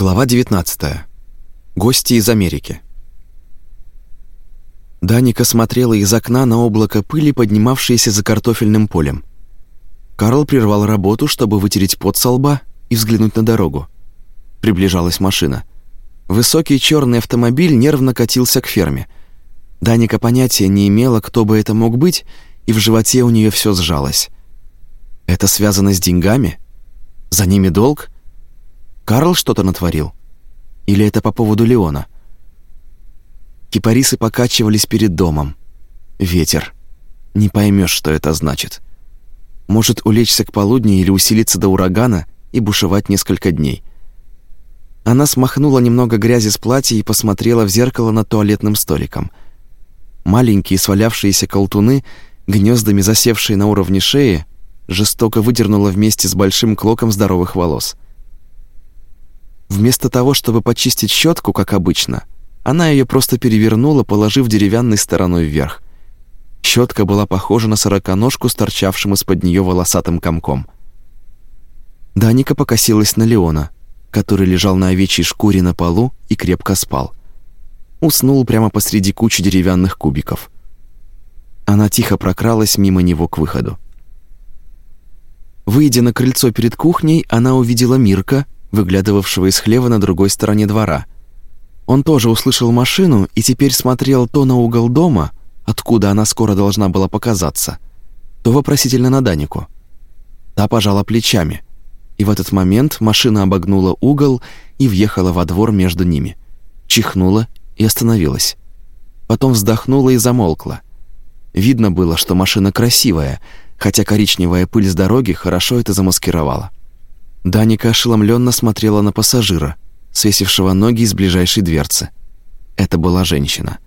Глава 19. Гости из Америки. Даника смотрела из окна на облако пыли, поднимавшееся за картофельным полем. Карл прервал работу, чтобы вытереть пот со лба и взглянуть на дорогу. Приближалась машина. Высокий черный автомобиль нервно катился к ферме. Даника понятия не имела, кто бы это мог быть, и в животе у нее все сжалось. Это связано с деньгами? За ними долг? Карл что-то натворил? Или это по поводу Леона? Кипарисы покачивались перед домом. Ветер. Не поймешь, что это значит. Может улечься к полудню или усилиться до урагана и бушевать несколько дней. Она смахнула немного грязи с платья и посмотрела в зеркало над туалетным столиком. Маленькие свалявшиеся колтуны, гнездами засевшие на уровне шеи, жестоко выдернула вместе с большим клоком здоровых волос — Вместо того, чтобы почистить щетку, как обычно, она ее просто перевернула, положив деревянной стороной вверх. Щетка была похожа на сороконожку с торчавшим из-под нее волосатым комком. Даника покосилась на Леона, который лежал на овечьей шкуре на полу и крепко спал. Уснул прямо посреди кучи деревянных кубиков. Она тихо прокралась мимо него к выходу. Выйдя на крыльцо перед кухней, она увидела Мирка, выглядывавшего из хлева на другой стороне двора. Он тоже услышал машину и теперь смотрел то на угол дома, откуда она скоро должна была показаться, то вопросительно на Данику. Та пожала плечами, и в этот момент машина обогнула угол и въехала во двор между ними. Чихнула и остановилась. Потом вздохнула и замолкла. Видно было, что машина красивая, хотя коричневая пыль с дороги хорошо это замаскировала. Даника ошеломленно смотрела на пассажира, свесившего ноги из ближайшей дверцы. Это была женщина.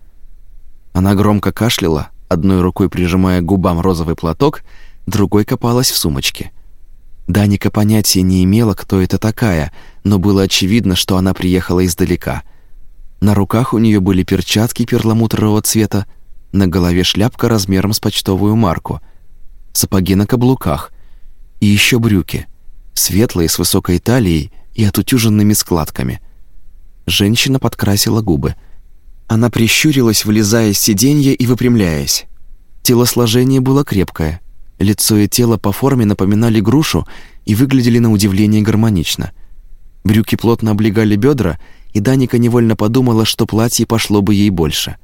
Она громко кашляла, одной рукой прижимая к губам розовый платок, другой копалась в сумочке. Даника понятия не имела, кто это такая, но было очевидно, что она приехала издалека. На руках у нее были перчатки перламутрового цвета, на голове шляпка размером с почтовую марку, сапоги на каблуках и еще брюки — светлые, с высокой талией и отутюженными складками. Женщина подкрасила губы. Она прищурилась, вылезая из сиденья и выпрямляясь. Телосложение было крепкое. Лицо и тело по форме напоминали грушу и выглядели на удивление гармонично. Брюки плотно облегали бедра, и Даника невольно подумала, что платье пошло бы ей больше.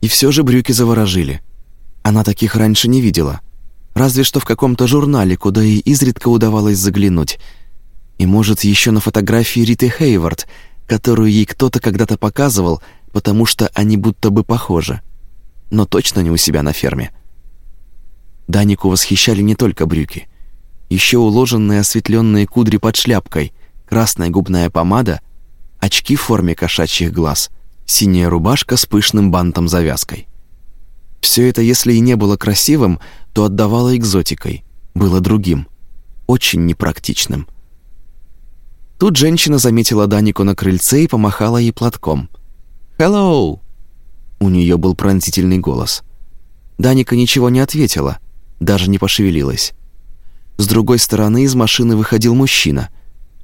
И все же брюки заворожили. Она таких раньше не видела — разве что в каком-то журнале, куда ей изредка удавалось заглянуть. И, может, еще на фотографии Риты Хейвард, которую ей кто-то когда-то показывал, потому что они будто бы похожи. Но точно не у себя на ферме. Данику восхищали не только брюки. Еще уложенные осветленные кудри под шляпкой, красная губная помада, очки в форме кошачьих глаз, синяя рубашка с пышным бантом-завязкой. Все это, если и не было красивым, то отдавало экзотикой, было другим, очень непрактичным. Тут женщина заметила Данику на крыльце и помахала ей платком. «Hello!» У нее был пронзительный голос. Даника ничего не ответила, даже не пошевелилась. С другой стороны из машины выходил мужчина.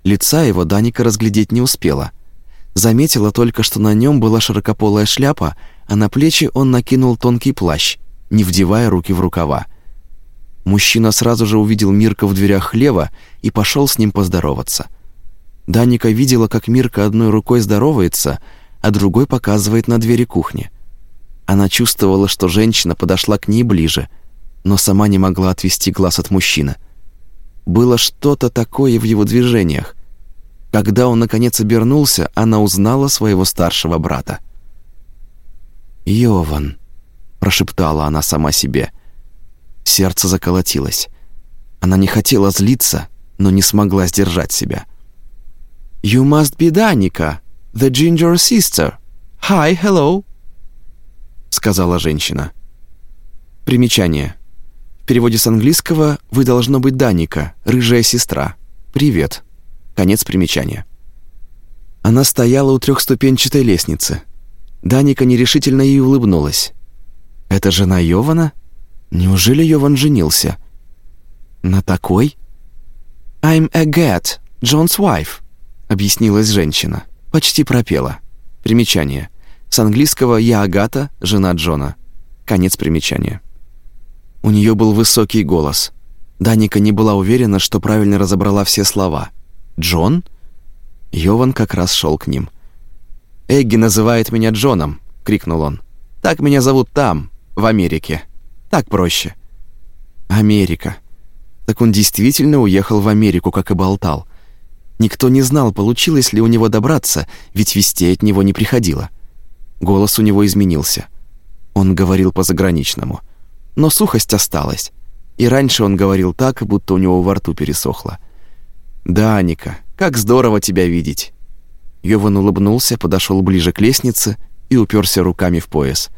Лица его Даника разглядеть не успела. Заметила только, что на нем была широкополая шляпа, а на плечи он накинул тонкий плащ, не вдевая руки в рукава. Мужчина сразу же увидел Мирка в дверях хлева и пошел с ним поздороваться. Даника видела, как Мирка одной рукой здоровается, а другой показывает на двери кухни. Она чувствовала, что женщина подошла к ней ближе, но сама не могла отвести глаз от мужчины. Было что-то такое в его движениях. Когда он наконец обернулся, она узнала своего старшего брата. «Йован», — прошептала она сама себе, — Сердце заколотилось. Она не хотела злиться, но не смогла сдержать себя. «You must be Danica, the ginger sister. Hi, hello!» Сказала женщина. Примечание. В переводе с английского «Вы должно быть Даника, рыжая сестра. Привет». Конец примечания. Она стояла у трехступенчатой лестницы. Даника нерешительно ей улыбнулась. «Это жена Йована?» Неужели Йован женился? На такой? «I'm a Gat, John's wife», — объяснилась женщина. Почти пропела. Примечание. С английского «Я Агата, жена Джона». Конец примечания. У нее был высокий голос. Даника не была уверена, что правильно разобрала все слова. «Джон?» Йован как раз шел к ним. «Эгги называет меня Джоном», — крикнул он. «Так меня зовут там, в Америке. Так проще». «Америка». Так он действительно уехал в Америку, как и болтал. Никто не знал, получилось ли у него добраться, ведь вести от него не приходило. Голос у него изменился. Он говорил по-заграничному. Но сухость осталась. И раньше он говорил так, будто у него во рту пересохло. «Да, Ника, как здорово тебя видеть!» Йован улыбнулся, подошел ближе к лестнице и уперся руками в пояс.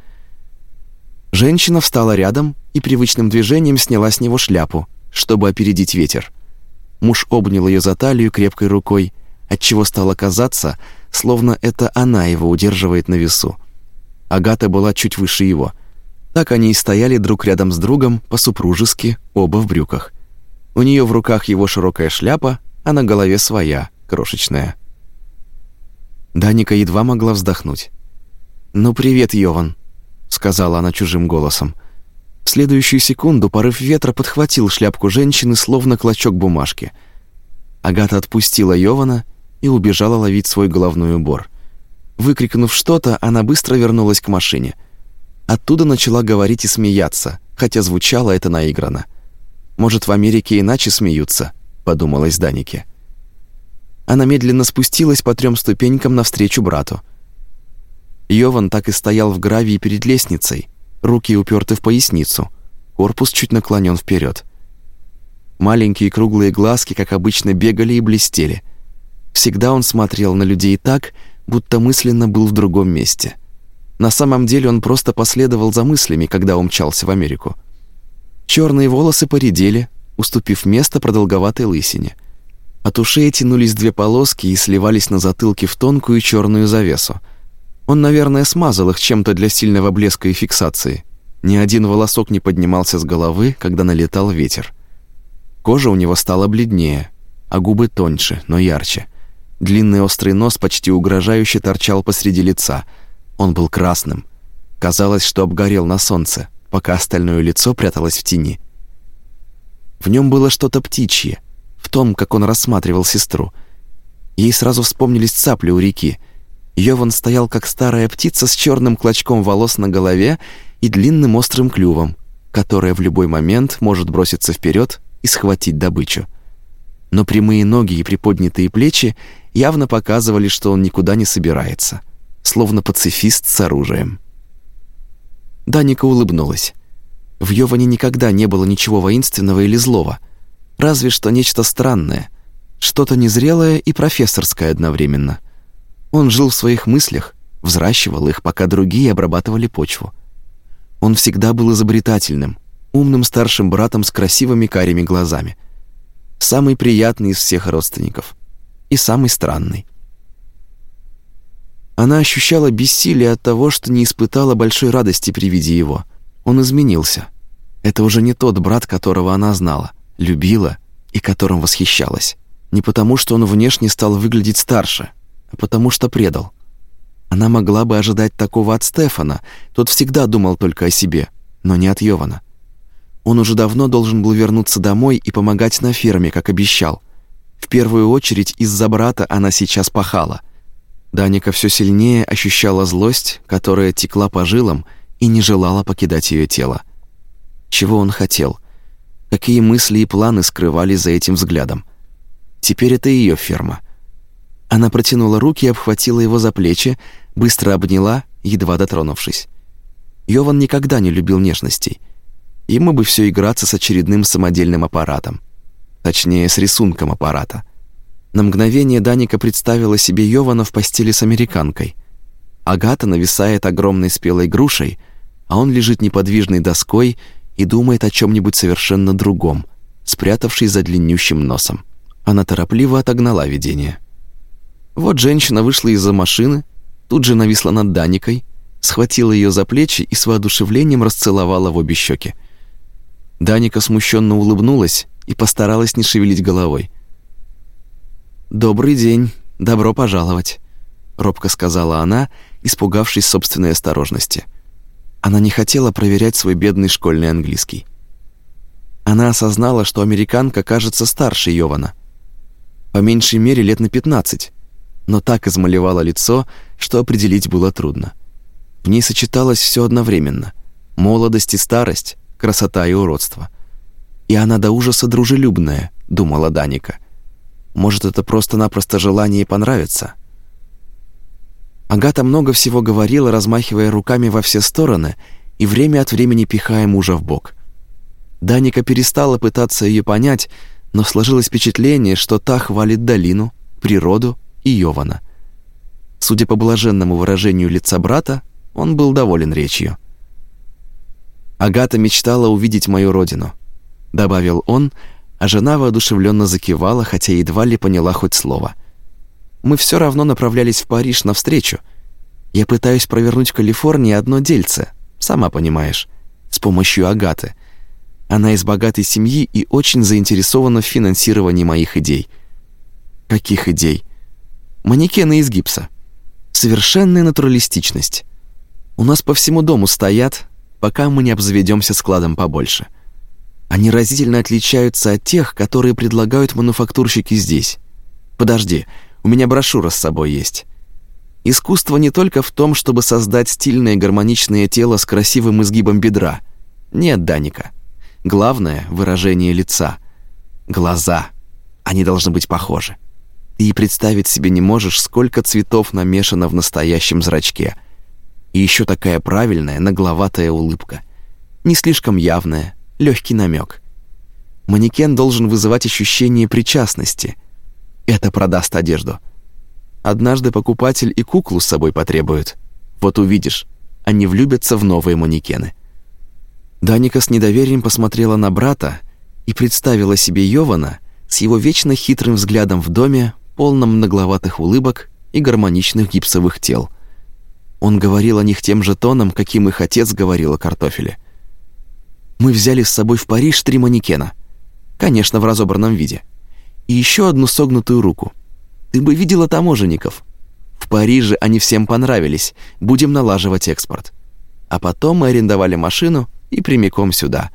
Женщина встала рядом и привычным движением сняла с него шляпу, чтобы опередить ветер. Муж обнял ее за талию крепкой рукой, отчего стало казаться, словно это она его удерживает на весу. Агата была чуть выше его. Так они и стояли друг рядом с другом, по-супружески, оба в брюках. У нее в руках его широкая шляпа, а на голове своя, крошечная. Даника едва могла вздохнуть. «Ну, привет, Йован», — сказала она чужим голосом. В следующую секунду порыв ветра подхватил шляпку женщины, словно клочок бумажки. Агата отпустила Йована и убежала ловить свой головной убор. Выкрикнув что-то, она быстро вернулась к машине. Оттуда начала говорить и смеяться, хотя звучало это наигранно. «Может, в Америке иначе смеются?» — подумалось Данике. Она медленно спустилась по трем ступенькам навстречу брату. Йован так и стоял в гравии перед лестницей — руки уперты в поясницу, корпус чуть наклонен вперед. Маленькие круглые глазки, как обычно, бегали и блестели. Всегда он смотрел на людей так, будто мысленно был в другом месте. На самом деле он просто последовал за мыслями, когда умчался в Америку. Черные волосы поредели, уступив место продолговатой лысине. От ушей тянулись две полоски и сливались на затылке в тонкую черную завесу — он, наверное, смазал их чем-то для сильного блеска и фиксации. Ни один волосок не поднимался с головы, когда налетал ветер. Кожа у него стала бледнее, а губы тоньше, но ярче. Длинный острый нос почти угрожающе торчал посреди лица. Он был красным. Казалось, что обгорел на солнце, пока остальное лицо пряталось в тени. В нем было что-то птичье, в том, как он рассматривал сестру. Ей сразу вспомнились цапли у реки — Йован стоял как старая птица с черным клочком волос на голове и длинным острым клювом, которая в любой момент может броситься вперед и схватить добычу. Но прямые ноги и приподнятые плечи явно показывали, что он никуда не собирается, словно пацифист с оружием. Даника улыбнулась. В Йоване никогда не было ничего воинственного или злого, разве что нечто странное, что-то незрелое и профессорское одновременно. Он жил в своих мыслях, взращивал их, пока другие обрабатывали почву. Он всегда был изобретательным, умным старшим братом с красивыми карими глазами. Самый приятный из всех родственников. И самый странный. Она ощущала бессилие от того, что не испытала большой радости при виде его. Он изменился. Это уже не тот брат, которого она знала, любила и которым восхищалась. Не потому, что он внешне стал выглядеть старше, потому что предал. Она могла бы ожидать такого от Стефана, тот всегда думал только о себе, но не от Йована. Он уже давно должен был вернуться домой и помогать на ферме, как обещал. В первую очередь из-за брата она сейчас пахала. Даника все сильнее ощущала злость, которая текла по жилам и не желала покидать ее тело. Чего он хотел? Какие мысли и планы скрывались за этим взглядом? Теперь это ее ферма. Она протянула руки и обхватила его за плечи, быстро обняла, едва дотронувшись. Йован никогда не любил нежностей. Ему бы все играться с очередным самодельным аппаратом. Точнее, с рисунком аппарата. На мгновение Даника представила себе Йована в постели с американкой. Агата нависает огромной спелой грушей, а он лежит неподвижной доской и думает о чем нибудь совершенно другом, спрятавшись за длиннющим носом. Она торопливо отогнала видение. Вот женщина вышла из-за машины, тут же нависла над Даникой, схватила ее за плечи и с воодушевлением расцеловала в обе щеки. Даника смущенно улыбнулась и постаралась не шевелить головой. «Добрый день», добро пожаловать», — робко сказала она, испугавшись собственной осторожности. Она не хотела проверять свой бедный школьный английский. Она осознала, что американка кажется старше Йована. По меньшей мере лет на 15, но так измалевала лицо, что определить было трудно. В ней сочеталось все одновременно — молодость и старость, красота и уродство. И она до ужаса дружелюбная, думала Даника. Может, это просто-напросто желание понравиться? Агата много всего говорила, размахивая руками во все стороны и время от времени пихая мужа в бок. Даника перестала пытаться ее понять, но сложилось впечатление, что та хвалит долину, природу и Йована. Судя по блаженному выражению лица брата, он был доволен речью. «Агата мечтала увидеть мою родину», — добавил он, а жена воодушевленно закивала, хотя едва ли поняла хоть слово. «Мы все равно направлялись в Париж навстречу. Я пытаюсь провернуть в Калифорнии одно дельце, сама понимаешь, с помощью Агаты. Она из богатой семьи и очень заинтересована в финансировании моих идей». «Каких идей?» «Манекены из гипса. Совершенная натуралистичность. У нас по всему дому стоят, пока мы не обзаведемся складом побольше. Они разительно отличаются от тех, которые предлагают мануфактурщики здесь. Подожди, у меня брошюра с собой есть. Искусство не только в том, чтобы создать стильное гармоничное тело с красивым изгибом бедра. Нет, Даника. Главное — выражение лица. Глаза. Они должны быть похожи. И представить себе не можешь, сколько цветов намешано в настоящем зрачке — и еще такая правильная, нагловатая улыбка. Не слишком явная, легкий намек. Манекен должен вызывать ощущение причастности. Это продаст одежду. Однажды покупатель и куклу с собой потребует. Вот увидишь, они влюбятся в новые манекены. Даника с недоверием посмотрела на брата и представила себе Йована с его вечно хитрым взглядом в доме, полном нагловатых улыбок и гармоничных гипсовых тел. Он говорил о них тем же тоном, каким их отец говорил о картофеле. Мы взяли с собой в Париж три манекена. Конечно, в разобранном виде. И еще одну согнутую руку. Ты бы видела таможенников. В Париже они всем понравились. Будем налаживать экспорт. А потом мы арендовали машину и прямиком сюда.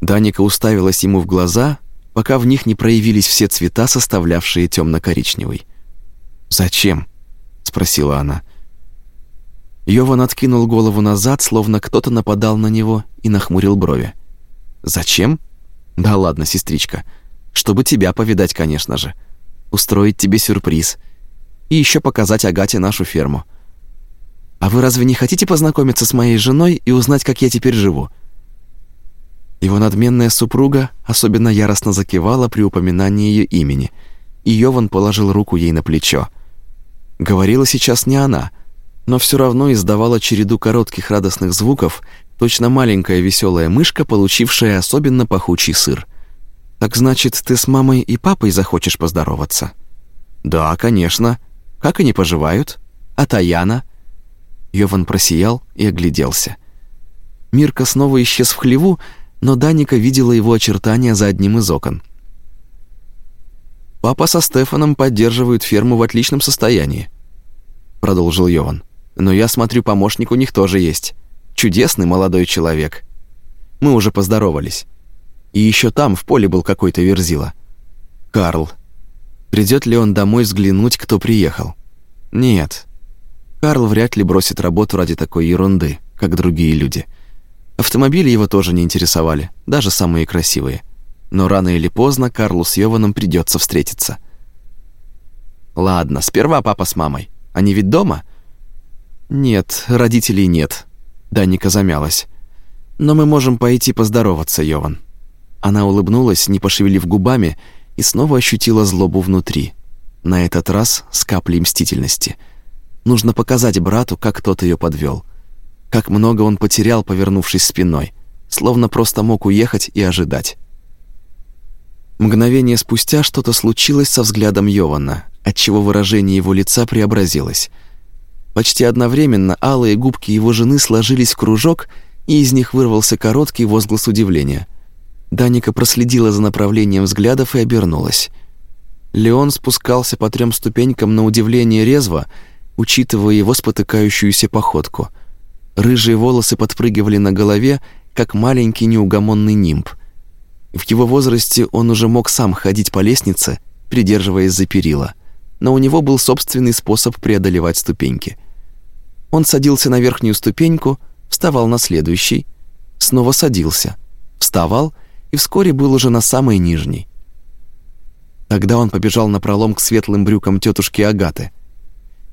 Даника уставилась ему в глаза, пока в них не проявились все цвета, составлявшие темно коричневый «Зачем?» — спросила она. — Йован откинул голову назад, словно кто-то нападал на него, и нахмурил брови. «Зачем?» «Да ладно, сестричка. Чтобы тебя повидать, конечно же. Устроить тебе сюрприз. И еще показать Агате нашу ферму. А вы разве не хотите познакомиться с моей женой и узнать, как я теперь живу?» Его надменная супруга особенно яростно закивала при упоминании ее имени, и Йован положил руку ей на плечо. Говорила сейчас не она — но все равно издавала череду коротких радостных звуков, точно маленькая веселая мышка, получившая особенно пахучий сыр. «Так значит, ты с мамой и папой захочешь поздороваться?» «Да, конечно. Как они поживают? А Таяна?» Йован просиял и огляделся. Мирка снова исчез в хлеву, но Даника видела его очертания за одним из окон. «Папа со Стефаном поддерживают ферму в отличном состоянии», — продолжил Йован. Но я смотрю, помощник у них тоже есть. Чудесный молодой человек. Мы уже поздоровались. И еще там, в поле, был какой-то верзила. Карл. Придет ли он домой взглянуть, кто приехал? Нет. Карл вряд ли бросит работу ради такой ерунды, как другие люди. Автомобили его тоже не интересовали, даже самые красивые. Но рано или поздно Карлу с Йованом придется встретиться. Ладно, сперва папа с мамой. Они ведь дома? «Нет, родителей нет», — Даника замялась. «Но мы можем пойти поздороваться, Йован». Она улыбнулась, не пошевелив губами, и снова ощутила злобу внутри. На этот раз с каплей мстительности. Нужно показать брату, как тот ее подвел, Как много он потерял, повернувшись спиной. Словно просто мог уехать и ожидать. Мгновение спустя что-то случилось со взглядом Йована, отчего выражение его лица преобразилось — Почти одновременно алые губки его жены сложились в кружок, и из них вырвался короткий возглас удивления. Даника проследила за направлением взглядов и обернулась. Леон спускался по трем ступенькам на удивление резво, учитывая его спотыкающуюся походку. Рыжие волосы подпрыгивали на голове, как маленький неугомонный нимб. В его возрасте он уже мог сам ходить по лестнице, придерживаясь за перила, но у него был собственный способ преодолевать ступеньки. Он садился на верхнюю ступеньку, вставал на следующий, снова садился, вставал и вскоре был уже на самой нижней. Тогда он побежал на пролом к светлым брюкам тетушки Агаты.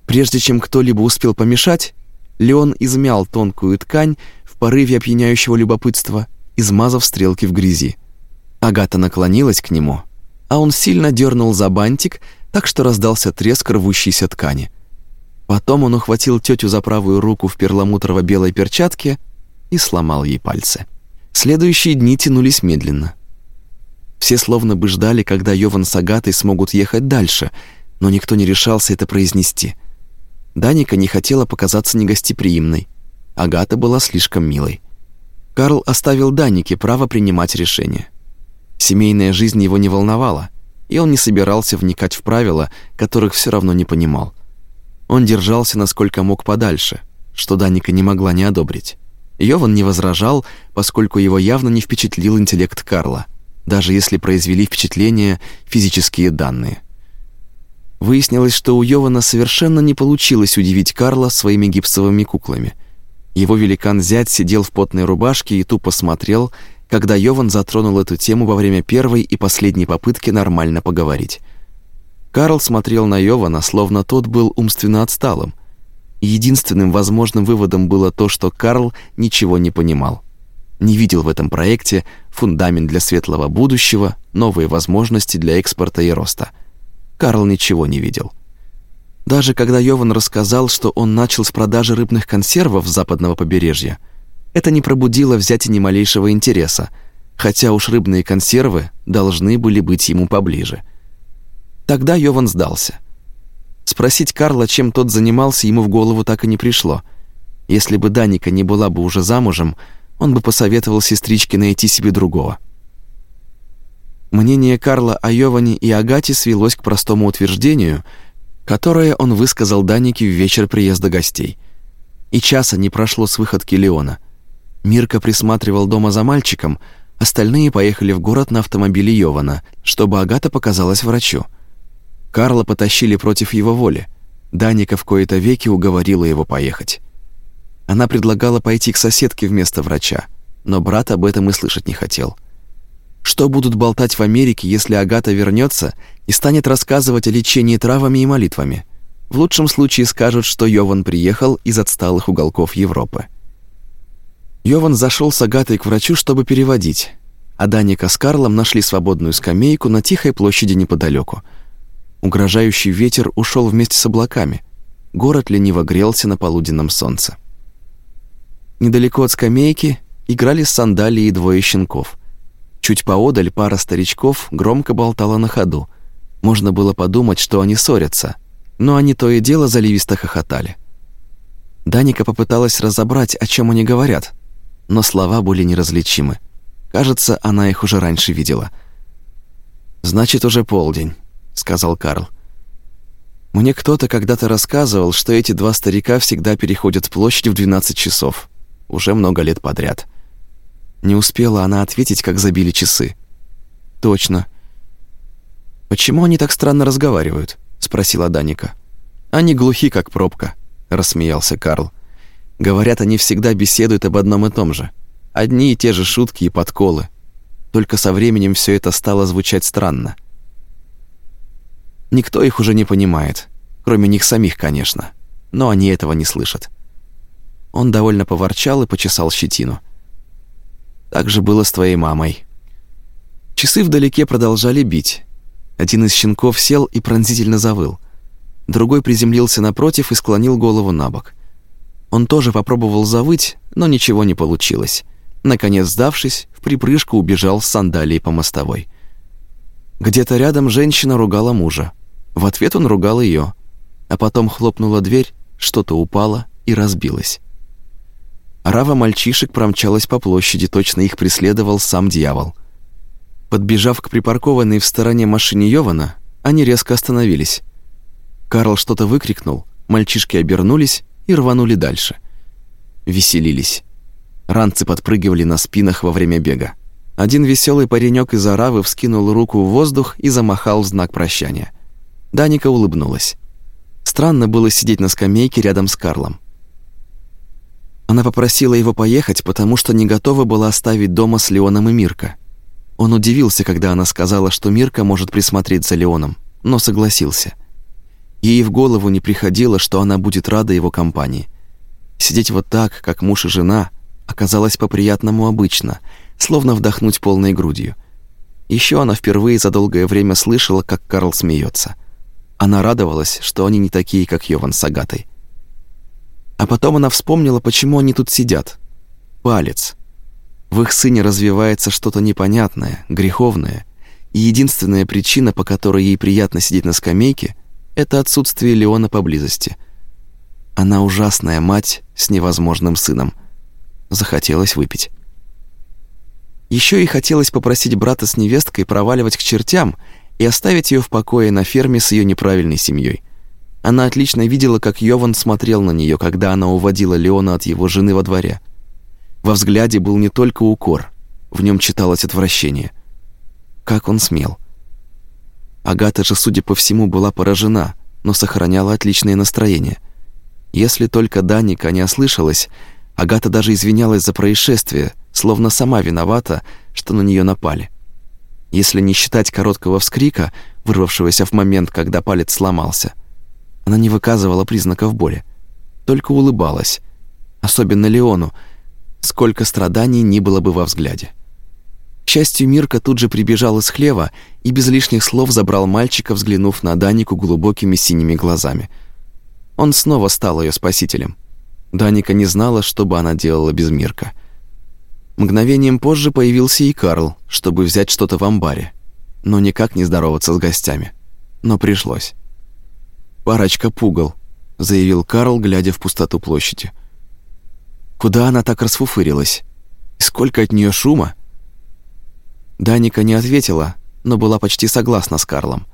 Прежде чем кто-либо успел помешать, Леон измял тонкую ткань в порыве опьяняющего любопытства, измазав стрелки в грязи. Агата наклонилась к нему, а он сильно дернул за бантик, так что раздался треск рвущейся ткани. Потом он ухватил тетю за правую руку в перламутрово-белой перчатке и сломал ей пальцы. Следующие дни тянулись медленно. Все словно бы ждали, когда Йован с Агатой смогут ехать дальше, но никто не решался это произнести. Даника не хотела показаться негостеприимной. Агата была слишком милой. Карл оставил Данике право принимать решения. Семейная жизнь его не волновала, и он не собирался вникать в правила, которых все равно не понимал. Он держался насколько мог подальше, что Даника не могла не одобрить. Йован не возражал, поскольку его явно не впечатлил интеллект Карла даже если произвели впечатление физические данные. Выяснилось, что у Йована совершенно не получилось удивить Карла своими гипсовыми куклами. Его великан-зять сидел в потной рубашке и тупо смотрел, когда Йован затронул эту тему во время первой и последней попытки нормально поговорить. Карл смотрел на Йована, словно тот был умственно отсталым. Единственным возможным выводом было то, что Карл ничего не понимал не видел в этом проекте фундамент для светлого будущего, новые возможности для экспорта и роста. Карл ничего не видел. Даже когда Йован рассказал, что он начал с продажи рыбных консервов с западного побережья, это не пробудило взять ни малейшего интереса, хотя уж рыбные консервы должны были быть ему поближе. Тогда Йован сдался. Спросить Карла, чем тот занимался, ему в голову так и не пришло. Если бы Даника не была бы уже замужем, он бы посоветовал сестричке найти себе другого. Мнение Карла о Йоване и Агате свелось к простому утверждению, которое он высказал Данике в вечер приезда гостей. И часа не прошло с выходки Леона. Мирка присматривал дома за мальчиком, остальные поехали в город на автомобиле Йована, чтобы Агата показалась врачу. Карла потащили против его воли. Даника в кои-то веки уговорила его поехать. Она предлагала пойти к соседке вместо врача, но брат об этом и слышать не хотел. Что будут болтать в Америке, если Агата вернется и станет рассказывать о лечении травами и молитвами? В лучшем случае скажут, что Йован приехал из отсталых уголков Европы. Йован зашел с Агатой к врачу, чтобы переводить, а Даника с Карлом нашли свободную скамейку на тихой площади неподалеку. Угрожающий ветер ушел вместе с облаками. Город лениво грелся на полуденном солнце. Недалеко от скамейки играли сандалии и двое щенков. Чуть поодаль пара старичков громко болтала на ходу. Можно было подумать, что они ссорятся, но они то и дело заливисто хохотали. Даника попыталась разобрать, о чем они говорят, но слова были неразличимы. Кажется, она их уже раньше видела. «Значит, уже полдень», — сказал Карл. «Мне кто-то когда-то рассказывал, что эти два старика всегда переходят площадь в 12 часов уже много лет подряд. Не успела она ответить, как забили часы. «Точно». «Почему они так странно разговаривают?» — спросила Даника. «Они глухи, как пробка», — рассмеялся Карл. «Говорят, они всегда беседуют об одном и том же. Одни и те же шутки и подколы. Только со временем все это стало звучать странно. Никто их уже не понимает, кроме них самих, конечно, но они этого не слышат. Он довольно поворчал и почесал щетину. Так же было с твоей мамой. Часы вдалеке продолжали бить. Один из щенков сел и пронзительно завыл. Другой приземлился напротив и склонил голову на бок. Он тоже попробовал завыть, но ничего не получилось. Наконец, сдавшись, в припрыжку убежал с сандалией по мостовой. Где-то рядом женщина ругала мужа. В ответ он ругал ее, а потом хлопнула дверь, что-то упало и разбилось. Рава мальчишек промчалась по площади, точно их преследовал сам дьявол. Подбежав к припаркованной в стороне машине Йована, они резко остановились. Карл что-то выкрикнул, мальчишки обернулись и рванули дальше. Веселились. Ранцы подпрыгивали на спинах во время бега. Один веселый паренек из Аравы вскинул руку в воздух и замахал в знак прощания. Даника улыбнулась. Странно было сидеть на скамейке рядом с Карлом. Она попросила его поехать, потому что не готова была оставить дома с Леоном и Мирко. Он удивился, когда она сказала, что Мирка может присмотреть за Леоном, но согласился. Ей в голову не приходило, что она будет рада его компании. Сидеть вот так, как муж и жена, оказалось по-приятному обычно, словно вдохнуть полной грудью. Еще она впервые за долгое время слышала, как Карл смеется. Она радовалась, что они не такие, как Йован с Агатой. А потом она вспомнила, почему они тут сидят. Палец. В их сыне развивается что-то непонятное, греховное, и единственная причина, по которой ей приятно сидеть на скамейке, это отсутствие Леона поблизости. Она ужасная мать с невозможным сыном. Захотелось выпить. Еще и хотелось попросить брата с невесткой проваливать к чертям и оставить ее в покое на ферме с ее неправильной семьей. Она отлично видела, как Йован смотрел на нее, когда она уводила Леона от его жены во дворе. Во взгляде был не только укор, в нем читалось отвращение. Как он смел? Агата же, судя по всему, была поражена, но сохраняла отличное настроение. Если только Даника не ослышалась, Агата даже извинялась за происшествие, словно сама виновата, что на нее напали. Если не считать короткого вскрика, вырвавшегося в момент, когда палец сломался, она не выказывала признаков боли, только улыбалась, особенно Леону, сколько страданий ни было бы во взгляде. К счастью, Мирка тут же прибежал из хлева и без лишних слов забрал мальчика, взглянув на Данику глубокими синими глазами. Он снова стал ее спасителем. Даника не знала, что бы она делала без Мирка. Мгновением позже появился и Карл, чтобы взять что-то в амбаре, но никак не здороваться с гостями. Но пришлось. «Парочка пугал», — заявил Карл, глядя в пустоту площади. Куда она так расфуфырилась? Сколько от нее шума? Даника не ответила, но была почти согласна с Карлом.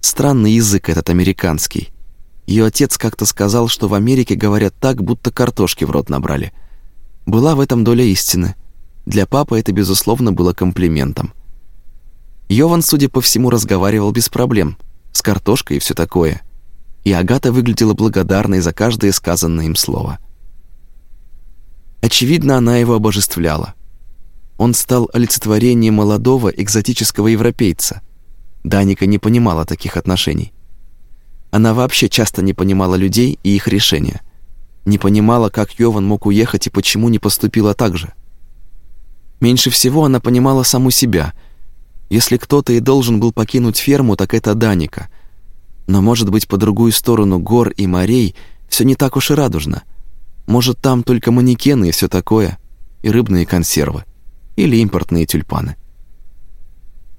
Странный язык этот американский. Ее отец как-то сказал, что в Америке говорят так, будто картошки в рот набрали. Была в этом доля истины. Для папы это, безусловно, было комплиментом. Йован, судя по всему, разговаривал без проблем, с картошкой и все такое. И Агата выглядела благодарной за каждое сказанное им слово. Очевидно, она его обожествляла. Он стал олицетворением молодого экзотического европейца. Даника не понимала таких отношений. Она вообще часто не понимала людей и их решения. Не понимала, как Йован мог уехать и почему не поступила так же. Меньше всего она понимала саму себя. Если кто-то и должен был покинуть ферму, так это Даника. Но, может быть, по другую сторону гор и морей все не так уж и радужно – может, там только манекены и все такое, и рыбные консервы, или импортные тюльпаны.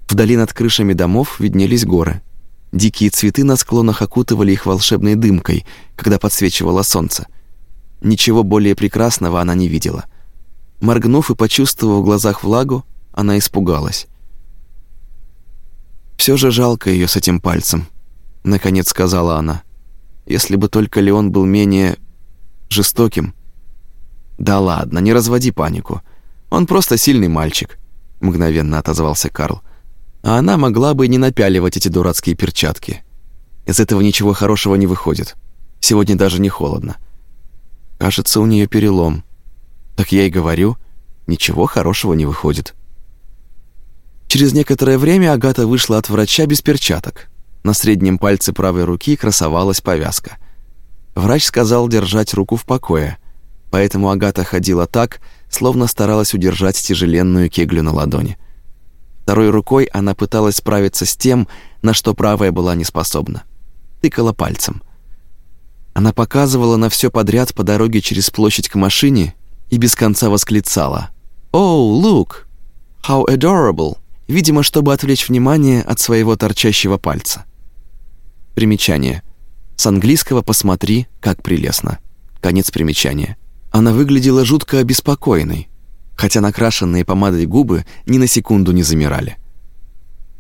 Вдали над крышами домов виднелись горы. Дикие цветы на склонах окутывали их волшебной дымкой, когда подсвечивало солнце. Ничего более прекрасного она не видела. Моргнув и почувствовав в глазах влагу, она испугалась. Все же жалко ее с этим пальцем», — наконец сказала она. «Если бы только Леон был менее жестоким. «Да ладно, не разводи панику. Он просто сильный мальчик», — мгновенно отозвался Карл. «А она могла бы не напяливать эти дурацкие перчатки. Из этого ничего хорошего не выходит. Сегодня даже не холодно. Кажется, у нее перелом. Так я и говорю, ничего хорошего не выходит». Через некоторое время Агата вышла от врача без перчаток. На среднем пальце правой руки красовалась повязка — Врач сказал держать руку в покое, поэтому Агата ходила так, словно старалась удержать тяжеленную кеглю на ладони. Второй рукой она пыталась справиться с тем, на что правая была не способна. Тыкала пальцем. Она показывала на все подряд по дороге через площадь к машине и без конца восклицала «Oh, look! How adorable!» видимо, чтобы отвлечь внимание от своего торчащего пальца. Примечание – с английского «посмотри, как прелестно». Конец примечания. Она выглядела жутко обеспокоенной, хотя накрашенные помадой губы ни на секунду не замирали.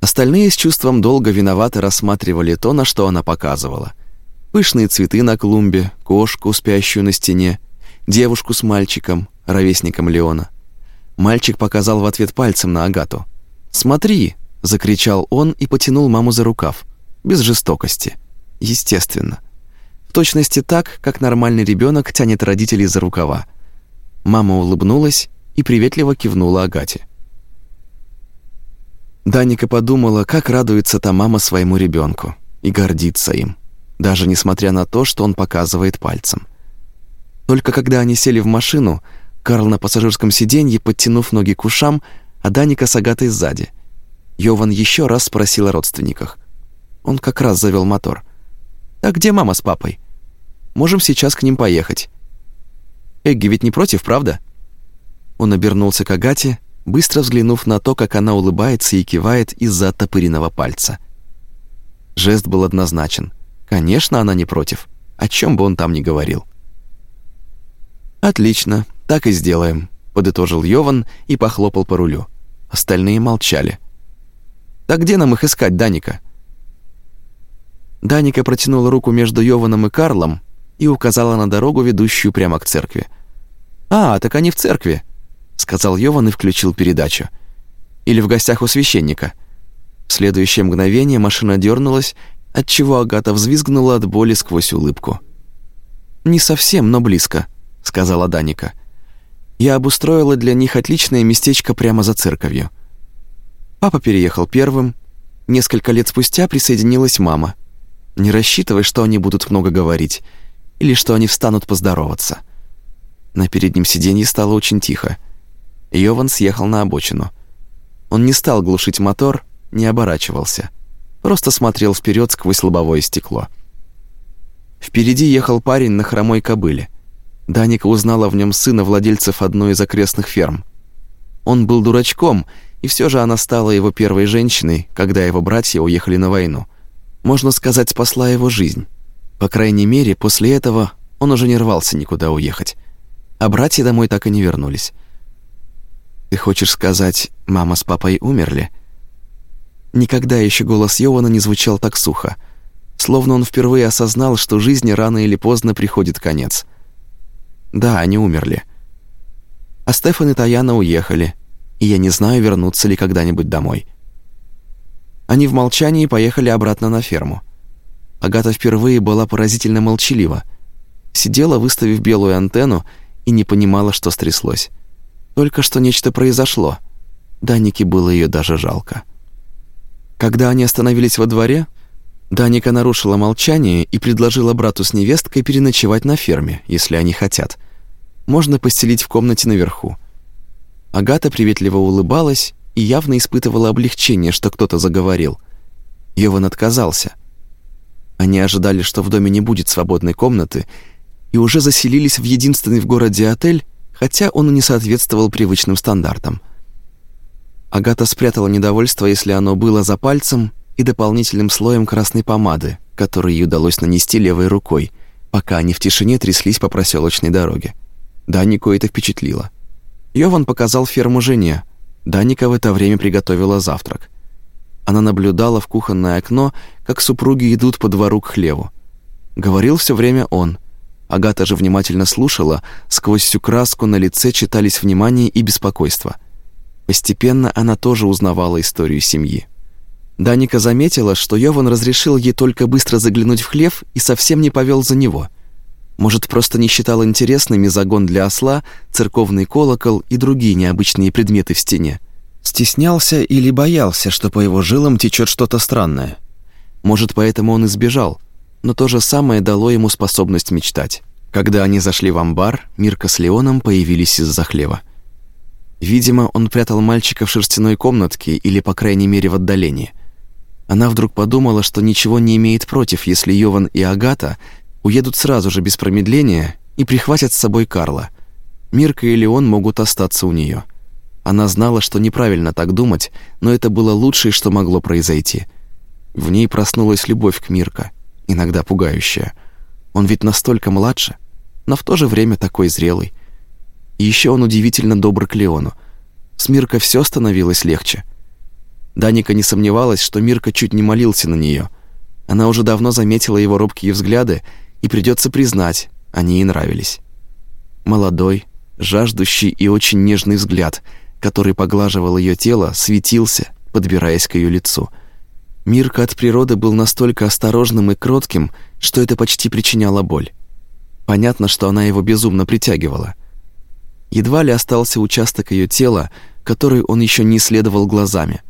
Остальные с чувством долга виноваты рассматривали то, на что она показывала. Пышные цветы на клумбе, кошку, спящую на стене, девушку с мальчиком, ровесником Леона. Мальчик показал в ответ пальцем на Агату. «Смотри!» — закричал он и потянул маму за рукав. Без жестокости. Естественно. В точности так, как нормальный ребенок тянет родителей за рукава. Мама улыбнулась и приветливо кивнула Агате. Даника подумала, как радуется та мама своему ребенку и гордится им, даже несмотря на то, что он показывает пальцем. Только когда они сели в машину, Карл на пассажирском сиденье, подтянув ноги к ушам, а Даника с Агатой сзади. Йован еще раз спросил о родственниках. Он как раз завел мотор. «А где мама с папой? Можем сейчас к ним поехать». «Эгги ведь не против, правда?» Он обернулся к Агате, быстро взглянув на то, как она улыбается и кивает из-за оттопыренного пальца. Жест был однозначен. Конечно, она не против. О чем бы он там ни говорил. «Отлично, так и сделаем», — подытожил Йован и похлопал по рулю. Остальные молчали. «Так где нам их искать, Даника?» Даника протянула руку между Йованом и Карлом и указала на дорогу, ведущую прямо к церкви. «А, так они в церкви сказал Йован и включил передачу. Или в гостях у священника. В следующее мгновение машина дернулась, отчего Агата взвизгнула от боли сквозь улыбку. «Не совсем, но близко», — сказала Даника. «Я обустроила для них отличное местечко прямо за церковью». Папа переехал первым. Несколько лет спустя присоединилась мама. Не рассчитывай, что они будут много говорить или что они встанут поздороваться. На переднем сиденье стало очень тихо. Йован съехал на обочину. Он не стал глушить мотор, не оборачивался. Просто смотрел вперед сквозь лобовое стекло. Впереди ехал парень на хромой кобыле. Даника узнала в нем сына владельцев одной из окрестных ферм. Он был дурачком, и все же она стала его первой женщиной, когда его братья уехали на войну. Можно сказать, спасла его жизнь. По крайней мере, после этого он уже не рвался никуда уехать. А братья домой так и не вернулись. Ты хочешь сказать, мама с папой умерли? Никогда еще голос Йована не звучал так сухо, словно он впервые осознал, что жизни рано или поздно приходит конец. Да, они умерли. А Стефан и Таяна уехали, и я не знаю, вернутся ли когда-нибудь домой. Они в молчании поехали обратно на ферму. Агата впервые была поразительно молчалива. Сидела, выставив белую антенну, и не понимала, что стряслось. Только что нечто произошло. Данике было ее даже жалко. Когда они остановились во дворе, Даника нарушила молчание и предложила брату с невесткой переночевать на ферме, если они хотят. Можно постелить в комнате наверху. Агата приветливо улыбалась и явно испытывала облегчение, что кто-то заговорил. Йован отказался. Они ожидали, что в доме не будет свободной комнаты, и уже заселились в единственный в городе отель, хотя он и не соответствовал привычным стандартам. Агата спрятала недовольство, если оно было за пальцем и дополнительным слоем красной помады, который ей удалось нанести левой рукой, пока они в тишине тряслись по проселочной дороге. Данику это впечатлило. Йован показал ферму жене. Даника в это время приготовила завтрак. Она наблюдала в кухонное окно, как супруги идут по двору к хлеву. Говорил все время он – Агата же внимательно слушала, сквозь всю краску на лице читались внимание и беспокойство. Постепенно она тоже узнавала историю семьи. Даника заметила, что Йован разрешил ей только быстро заглянуть в хлев и совсем не повел за него. Может, просто не считал интересными загон для осла, церковный колокол и другие необычные предметы в стене. Стеснялся или боялся, что по его жилам течет что-то странное. Может, поэтому он избежал – но то же самое дало ему способность мечтать. Когда они зашли в амбар, Мирка с Леоном появились из-за хлева. Видимо, он прятал мальчика в шерстяной комнатке или, по крайней мере, в отдалении. Она вдруг подумала, что ничего не имеет против, если Йован и Агата уедут сразу же без промедления и прихватят с собой Карла. Мирка и Леон могут остаться у нее. Она знала, что неправильно так думать, но это было лучшее, что могло произойти. В ней проснулась любовь к Мирка – иногда пугающая. Он ведь настолько младше, но в то же время такой зрелый. И еще он удивительно добр к Леону. С Мирко все становилось легче. Даника не сомневалась, что Мирка чуть не молился на нее. Она уже давно заметила его робкие взгляды, и придется признать, они ей нравились. Молодой, жаждущий и очень нежный взгляд, который поглаживал ее тело, светился, подбираясь к ее лицу. Мирка от природы был настолько осторожным и кротким, что это почти причиняло боль. Понятно, что она его безумно притягивала. Едва ли остался участок ее тела, который он еще не исследовал глазами.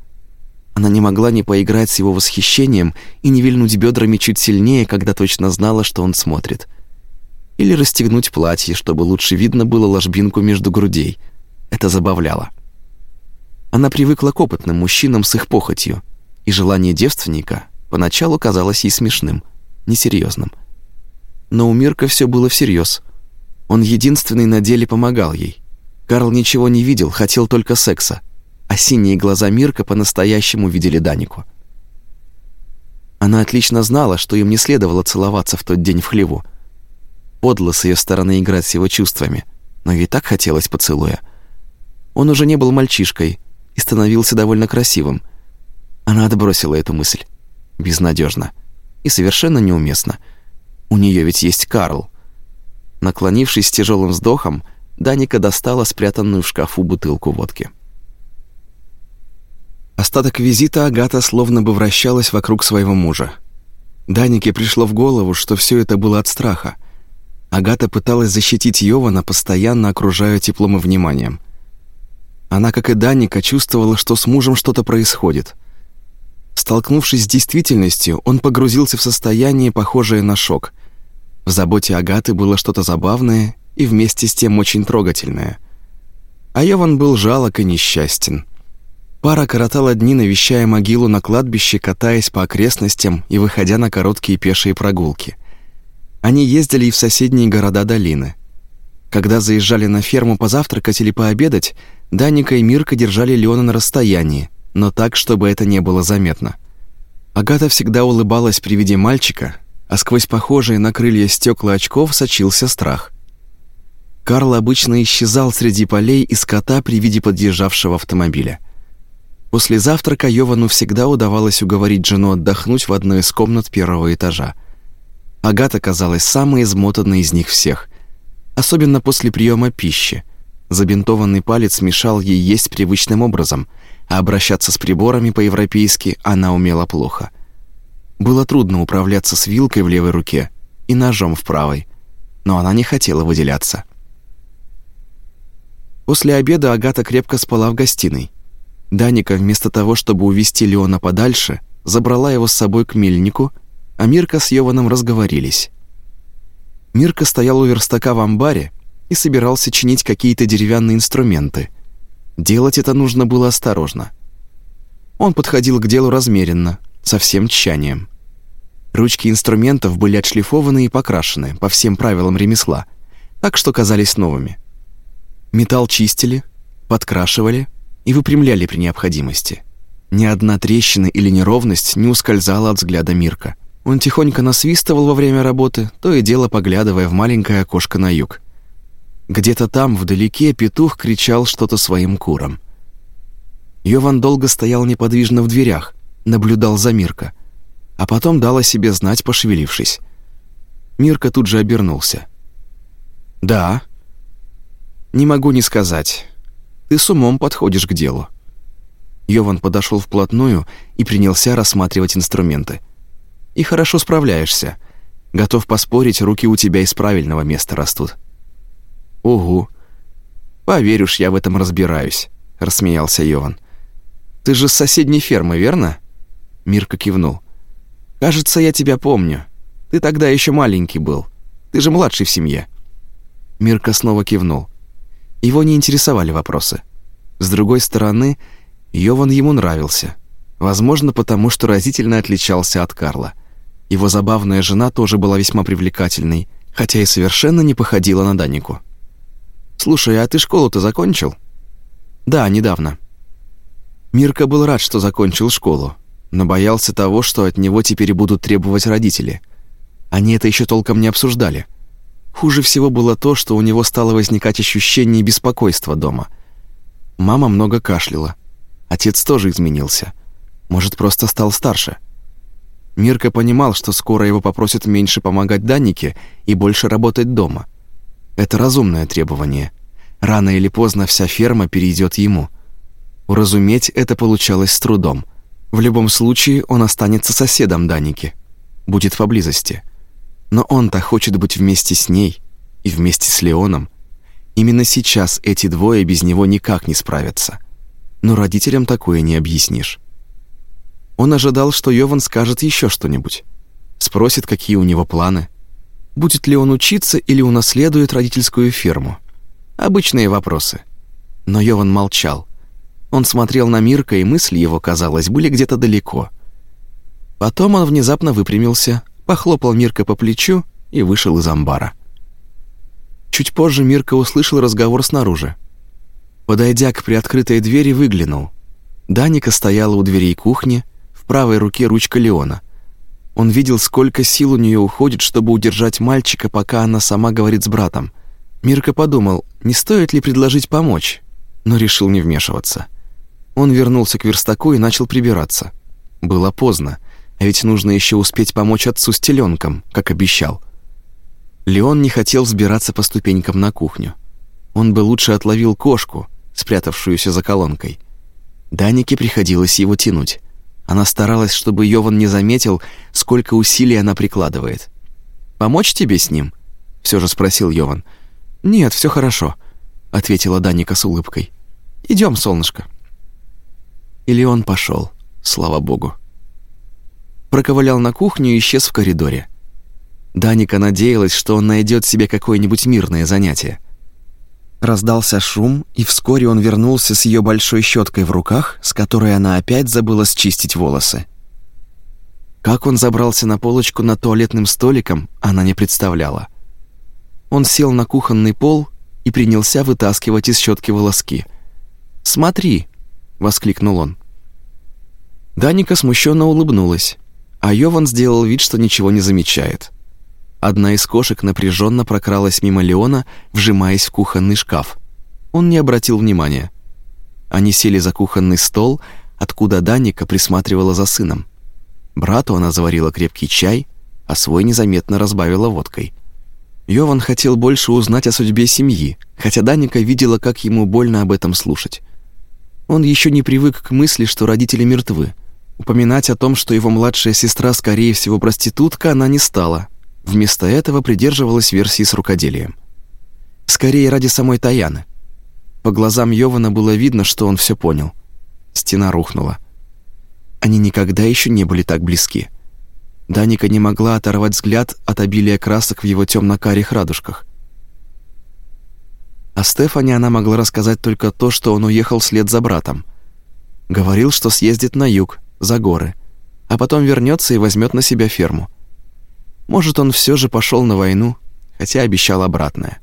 Она не могла не поиграть с его восхищением и не вильнуть бедрами чуть сильнее, когда точно знала, что он смотрит. Или расстегнуть платье, чтобы лучше видно было ложбинку между грудей. Это забавляло. Она привыкла к опытным мужчинам с их похотью, и желание девственника поначалу казалось ей смешным, несерьезным. Но у Мирка все было всерьез. Он единственный на деле помогал ей. Карл ничего не видел, хотел только секса, а синие глаза Мирка по-настоящему видели Данику. Она отлично знала, что им не следовало целоваться в тот день в хлеву. Подло с ее стороны играть с его чувствами, но ей так хотелось поцелуя. Он уже не был мальчишкой и становился довольно красивым, она отбросила эту мысль. Безнадежно и совершенно неуместно. У нее ведь есть Карл. Наклонившись с тяжелым вздохом, Даника достала спрятанную в шкафу бутылку водки. Остаток визита Агата словно бы вращалась вокруг своего мужа. Данике пришло в голову, что все это было от страха. Агата пыталась защитить Йована, постоянно окружая теплом и вниманием. Она, как и Даника, чувствовала, что с мужем что-то происходит. Столкнувшись с действительностью, он погрузился в состояние, похожее на шок. В заботе Агаты было что-то забавное и вместе с тем очень трогательное. А Йован был жалок и несчастен. Пара коротала дни, навещая могилу на кладбище, катаясь по окрестностям и выходя на короткие пешие прогулки. Они ездили и в соседние города долины. Когда заезжали на ферму позавтракать или пообедать, Даника и Мирка держали Леона на расстоянии, но так, чтобы это не было заметно. Агата всегда улыбалась при виде мальчика, а сквозь похожие на крылья стекла очков сочился страх. Карл обычно исчезал среди полей и скота при виде подъезжавшего автомобиля. После завтрака Йовану всегда удавалось уговорить жену отдохнуть в одной из комнат первого этажа. Агата казалась самой измотанной из них всех, особенно после приема пищи. Забинтованный палец мешал ей есть привычным образом – а обращаться с приборами по-европейски она умела плохо. Было трудно управляться с вилкой в левой руке и ножом в правой, но она не хотела выделяться. После обеда Агата крепко спала в гостиной. Даника, вместо того, чтобы увести Леона подальше, забрала его с собой к мельнику, а Мирка с Йованом разговорились. Мирка стоял у верстака в амбаре и собирался чинить какие-то деревянные инструменты – Делать это нужно было осторожно. Он подходил к делу размеренно, со всем тщанием. Ручки инструментов были отшлифованы и покрашены по всем правилам ремесла, так что казались новыми. Металл чистили, подкрашивали и выпрямляли при необходимости. Ни одна трещина или неровность не ускользала от взгляда Мирка. Он тихонько насвистывал во время работы, то и дело поглядывая в маленькое окошко на юг. Где-то там, вдалеке, петух кричал что-то своим курам. Йован долго стоял неподвижно в дверях, наблюдал за Мирка, а потом дал о себе знать, пошевелившись. Мирка тут же обернулся. «Да». «Не могу не сказать. Ты с умом подходишь к делу». Йован подошел вплотную и принялся рассматривать инструменты. «И хорошо справляешься. Готов поспорить, руки у тебя из правильного места растут». «Угу. Поверь уж, я в этом разбираюсь», — рассмеялся Йован. «Ты же с соседней фермы, верно?» Мирка кивнул. «Кажется, я тебя помню. Ты тогда еще маленький был. Ты же младший в семье». Мирка снова кивнул. Его не интересовали вопросы. С другой стороны, Йован ему нравился. Возможно, потому что разительно отличался от Карла. Его забавная жена тоже была весьма привлекательной, хотя и совершенно не походила на Данику. «Слушай, а ты школу-то закончил?» «Да, недавно». Мирка был рад, что закончил школу, но боялся того, что от него теперь будут требовать родители. Они это еще толком не обсуждали. Хуже всего было то, что у него стало возникать ощущение беспокойства дома. Мама много кашляла. Отец тоже изменился. Может, просто стал старше. Мирка понимал, что скоро его попросят меньше помогать Данике и больше работать дома. Это разумное требование. Рано или поздно вся ферма перейдет ему. Уразуметь это получалось с трудом. В любом случае он останется соседом Даники, будет поблизости. Но он-то хочет быть вместе с ней и вместе с Леоном. Именно сейчас эти двое без него никак не справятся. Но родителям такое не объяснишь. Он ожидал, что Йован скажет еще что-нибудь. Спросит, какие у него планы. Будет ли он учиться или унаследует родительскую ферму. Обычные вопросы. Но Йован молчал. Он смотрел на Мирка, и мысли его, казалось, были где-то далеко. Потом он внезапно выпрямился, похлопал Мирка по плечу и вышел из амбара. Чуть позже Мирка услышал разговор снаружи. Подойдя к приоткрытой двери, выглянул. Даника стояла у дверей кухни, в правой руке ручка Леона. Он видел, сколько сил у нее уходит, чтобы удержать мальчика, пока она сама говорит с братом. Мирка подумал, не стоит ли предложить помочь, но решил не вмешиваться. Он вернулся к верстаку и начал прибираться. Было поздно, а ведь нужно еще успеть помочь отцу с теленком, как обещал. Леон не хотел взбираться по ступенькам на кухню. Он бы лучше отловил кошку, спрятавшуюся за колонкой. Данике приходилось его тянуть. Она старалась, чтобы Йован не заметил, сколько усилий она прикладывает. «Помочь тебе с ним?» — все же спросил Йован. «Нет, все хорошо», — ответила Даника с улыбкой. Идем, солнышко». Или он пошел, слава богу. Проковылял на кухню и исчез в коридоре. Даника надеялась, что он найдет себе какое-нибудь мирное занятие. Раздался шум, и вскоре он вернулся с ее большой щеткой в руках, с которой она опять забыла счистить волосы. Как он забрался на полочку над туалетным столиком, она не представляла. Он сел на кухонный пол и принялся вытаскивать из щетки волоски. «Смотри!» — воскликнул он. Даника смущенно улыбнулась, а Йован сделал вид, что ничего не замечает. Одна из кошек напряженно прокралась мимо Леона, вжимаясь в кухонный шкаф. Он не обратил внимания. Они сели за кухонный стол, откуда Даника присматривала за сыном. Брату она заварила крепкий чай, а свой незаметно разбавила водкой. Йован хотел больше узнать о судьбе семьи, хотя Даника видела, как ему больно об этом слушать. Он еще не привык к мысли, что родители мертвы. Упоминать о том, что его младшая сестра, скорее всего, проститутка, она не стала. Вместо этого придерживалась версии с рукоделием. Скорее ради самой Таяны. По глазам Йована было видно, что он все понял. Стена рухнула. Они никогда еще не были так близки. Даника не могла оторвать взгляд от обилия красок в его темно-карих радужках. О Стефане она могла рассказать только то, что он уехал вслед за братом. Говорил, что съездит на юг, за горы, а потом вернется и возьмет на себя ферму. Может, он все же пошел на войну, хотя обещал обратное.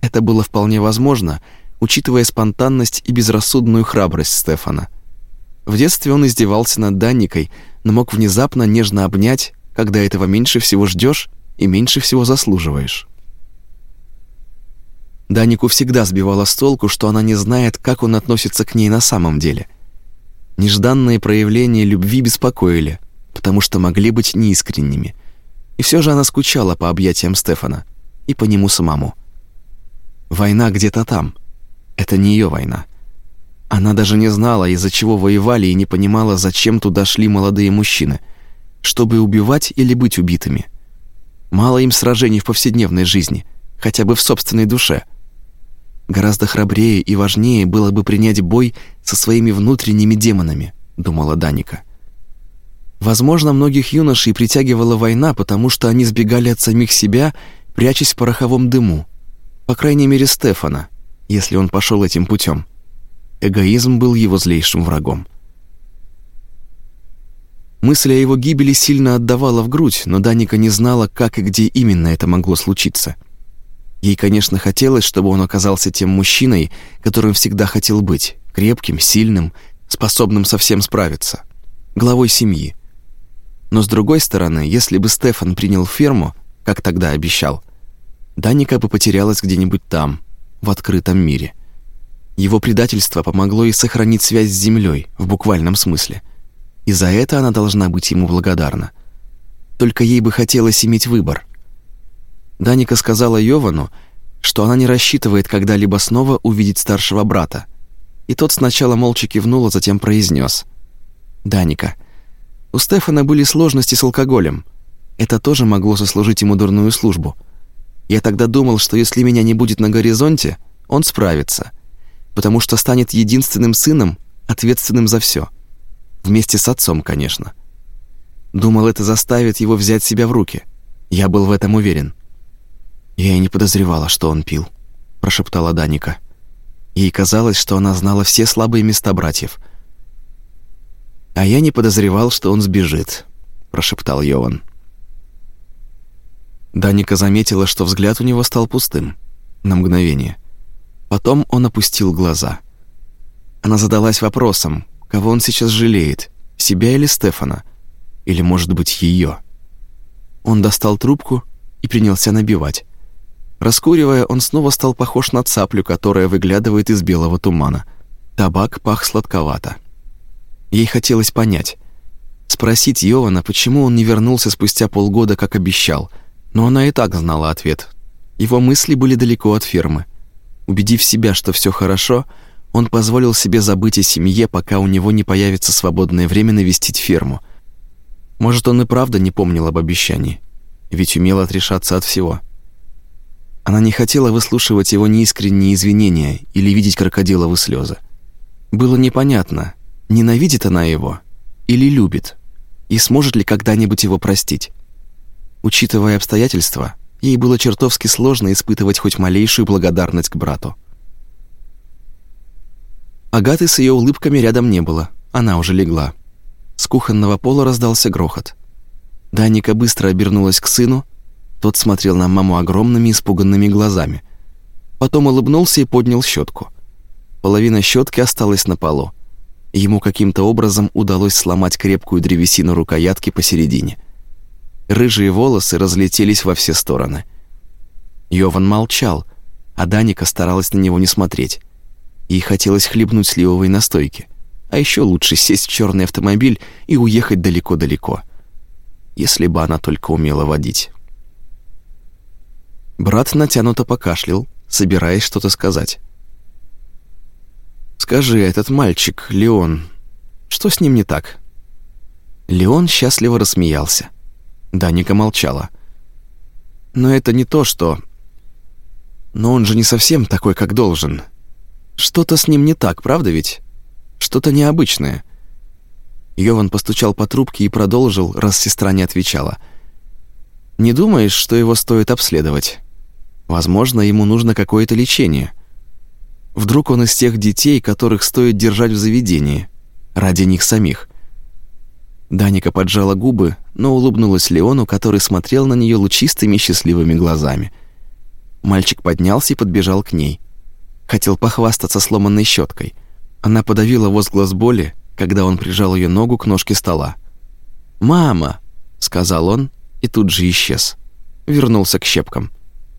Это было вполне возможно, учитывая спонтанность и безрассудную храбрость Стефана. В детстве он издевался над Данникой, но мог внезапно нежно обнять, когда этого меньше всего ждешь и меньше всего заслуживаешь. Данику всегда сбивало с толку, что она не знает, как он относится к ней на самом деле. Нежданные проявления любви беспокоили, потому что могли быть неискренними. И все же она скучала по объятиям Стефана и по нему самому. Война где-то там. Это не ее война. Она даже не знала, из-за чего воевали, и не понимала, зачем туда шли молодые мужчины. Чтобы убивать или быть убитыми. Мало им сражений в повседневной жизни, хотя бы в собственной душе – Гораздо храбрее и важнее было бы принять бой со своими внутренними демонами, думала Даника. Возможно, многих юношей притягивала война, потому что они сбегали от самих себя, прячась в пороховом дыму. По крайней мере, Стефана, если он пошел этим путем. Эгоизм был его злейшим врагом. Мысль о его гибели сильно отдавала в грудь, но Даника не знала, как и где именно это могло случиться. Ей, конечно, хотелось, чтобы он оказался тем мужчиной, которым всегда хотел быть, крепким, сильным, способным совсем справиться, главой семьи. Но с другой стороны, если бы Стефан принял ферму, как тогда обещал, Даника бы потерялась где-нибудь там, в открытом мире. Его предательство помогло ей сохранить связь с землей в буквальном смысле. и за это она должна быть ему благодарна. Только ей бы хотелось иметь выбор. Даника сказала Йовану, что она не рассчитывает когда-либо снова увидеть старшего брата. И тот сначала молча кивнул, а затем произнес: «Даника, у Стефана были сложности с алкоголем. Это тоже могло сослужить ему дурную службу. Я тогда думал, что если меня не будет на горизонте, он справится, потому что станет единственным сыном, ответственным за все. Вместе с отцом, конечно. Думал, это заставит его взять себя в руки. Я был в этом уверен. Я и не подозревала, что он пил, прошептала Даника. Ей казалось, что она знала все слабые места братьев. А я не подозревал, что он сбежит, прошептал Йован. Даника заметила, что взгляд у него стал пустым на мгновение. Потом он опустил глаза. Она задалась вопросом, кого он сейчас жалеет, себя или Стефана, или, может быть, ее. Он достал трубку и принялся набивать. Раскуривая, он снова стал похож на цаплю, которая выглядывает из белого тумана. Табак пах сладковато. Ей хотелось понять, спросить Йована, почему он не вернулся спустя полгода, как обещал, но она и так знала ответ. Его мысли были далеко от фермы. Убедив себя, что все хорошо, он позволил себе забыть о семье, пока у него не появится свободное время навестить ферму. Может, он и правда не помнил об обещании, ведь умел отрешаться от всего. Она не хотела выслушивать его неискренние извинения или видеть крокодиловы слезы. Было непонятно, ненавидит она его или любит, и сможет ли когда-нибудь его простить. Учитывая обстоятельства, ей было чертовски сложно испытывать хоть малейшую благодарность к брату. Агаты с ее улыбками рядом не было, она уже легла. С кухонного пола раздался грохот. Даника быстро обернулась к сыну, тот смотрел на маму огромными испуганными глазами. Потом улыбнулся и поднял щетку. Половина щетки осталась на полу. Ему каким-то образом удалось сломать крепкую древесину рукоятки посередине. Рыжие волосы разлетелись во все стороны. Йован молчал, а Даника старалась на него не смотреть. Ей хотелось хлебнуть сливовой настойки, а еще лучше сесть в черный автомобиль и уехать далеко-далеко. Если бы она только умела водить. Брат натянуто покашлял, собираясь что-то сказать. «Скажи, этот мальчик, Леон, что с ним не так?» Леон счастливо рассмеялся. Даника молчала. «Но это не то, что... Но он же не совсем такой, как должен. Что-то с ним не так, правда ведь? Что-то необычное». Йован постучал по трубке и продолжил, раз сестра не отвечала. «Не думаешь, что его стоит обследовать?» Возможно, ему нужно какое-то лечение. Вдруг он из тех детей, которых стоит держать в заведении, ради них самих. Даника поджала губы, но улыбнулась Леону, который смотрел на нее лучистыми счастливыми глазами. Мальчик поднялся и подбежал к ней. Хотел похвастаться сломанной щеткой. Она подавила возглас боли, когда он прижал ее ногу к ножке стола. «Мама!» — сказал он и тут же исчез. Вернулся к щепкам.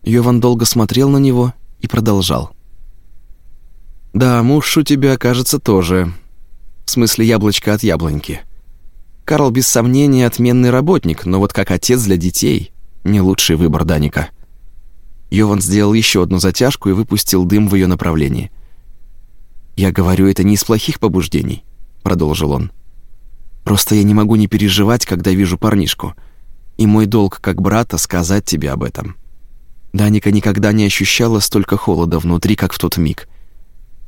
Йован долго смотрел на него и продолжал. «Да, муж у тебя, кажется, тоже. В смысле яблочко от яблоньки. Карл, без сомнения, отменный работник, но вот как отец для детей — не лучший выбор Даника». Йован сделал еще одну затяжку и выпустил дым в ее направлении. «Я говорю это не из плохих побуждений», — продолжил он. «Просто я не могу не переживать, когда вижу парнишку. И мой долг как брата сказать тебе об этом». Даника никогда не ощущала столько холода внутри, как в тот миг.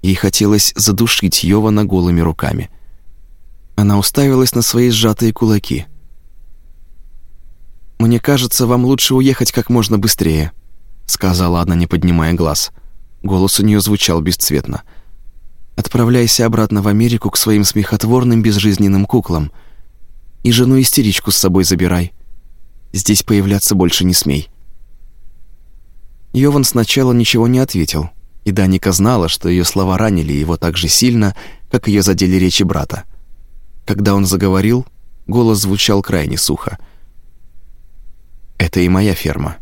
Ей хотелось задушить Йована голыми руками. Она уставилась на свои сжатые кулаки. «Мне кажется, вам лучше уехать как можно быстрее», — сказала она, не поднимая глаз. Голос у нее звучал бесцветно. «Отправляйся обратно в Америку к своим смехотворным безжизненным куклам. И жену-истеричку с собой забирай. Здесь появляться больше не смей». Йован сначала ничего не ответил, и Даника знала, что ее слова ранили его так же сильно, как ее задели речи брата. Когда он заговорил, голос звучал крайне сухо. «Это и моя ферма.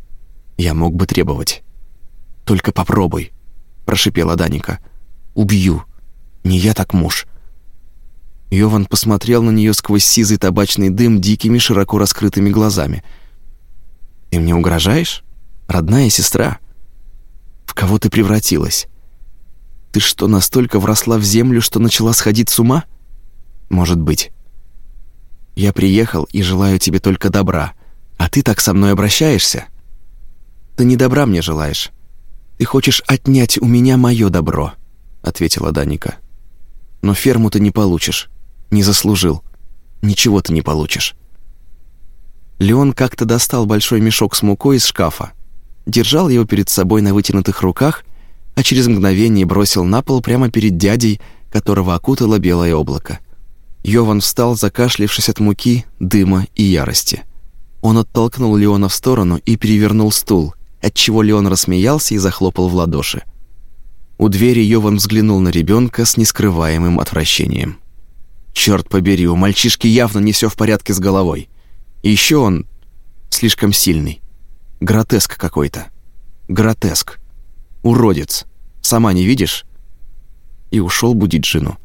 Я мог бы требовать». «Только попробуй», — прошипела Даника. «Убью. Не я, так муж». Йован посмотрел на нее сквозь сизый табачный дым дикими широко раскрытыми глазами. «Ты мне угрожаешь? Родная сестра? В кого ты превратилась? Ты что, настолько вросла в землю, что начала сходить с ума? Может быть. Я приехал и желаю тебе только добра, а ты так со мной обращаешься? Ты не добра мне желаешь. Ты хочешь отнять у меня мое добро, ответила Даника. Но ферму ты не получишь. Не заслужил. Ничего ты не получишь. Леон как-то достал большой мешок с мукой из шкафа, держал его перед собой на вытянутых руках а через мгновение бросил на пол прямо перед дядей, которого окутало белое облако. Йован встал, закашлившись от муки, дыма и ярости. Он оттолкнул Леона в сторону и перевернул стул, отчего Леон рассмеялся и захлопал в ладоши. У двери Йован взглянул на ребенка с нескрываемым отвращением. Черт побери, у мальчишки явно не все в порядке с головой. И еще он слишком сильный. Гротеск какой-то. Гротеск. Уродец. Сама не видишь?» И ушел будить жену.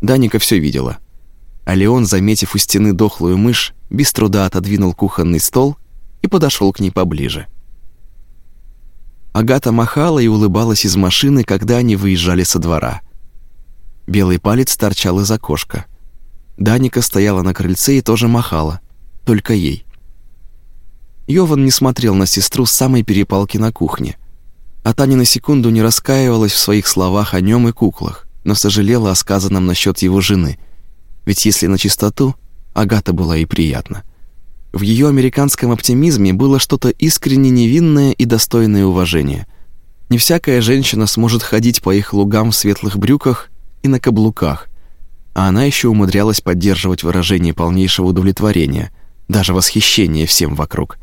Даника все видела. А Леон, заметив у стены дохлую мышь, без труда отодвинул кухонный стол и подошел к ней поближе. Агата махала и улыбалась из машины, когда они выезжали со двора. Белый палец торчал из окошка. Даника стояла на крыльце и тоже махала, только ей. Йован не смотрел на сестру с самой перепалки на кухне. А Таня на секунду не раскаивалась в своих словах о нем и куклах, но сожалела о сказанном насчет его жены. Ведь если на чистоту, Агата была и приятна. В ее американском оптимизме было что-то искренне невинное и достойное уважения. Не всякая женщина сможет ходить по их лугам в светлых брюках и на каблуках, а она еще умудрялась поддерживать выражение полнейшего удовлетворения, даже восхищения всем вокруг.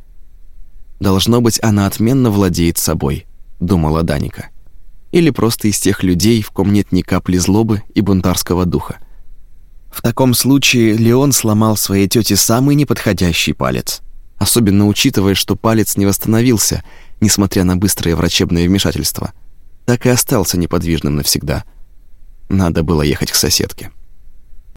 Должно быть, она отменно владеет собой –— думала Даника. Или просто из тех людей, в ком нет ни капли злобы и бунтарского духа. В таком случае Леон сломал своей тете самый неподходящий палец, особенно учитывая, что палец не восстановился, несмотря на быстрое врачебное вмешательство. Так и остался неподвижным навсегда. Надо было ехать к соседке.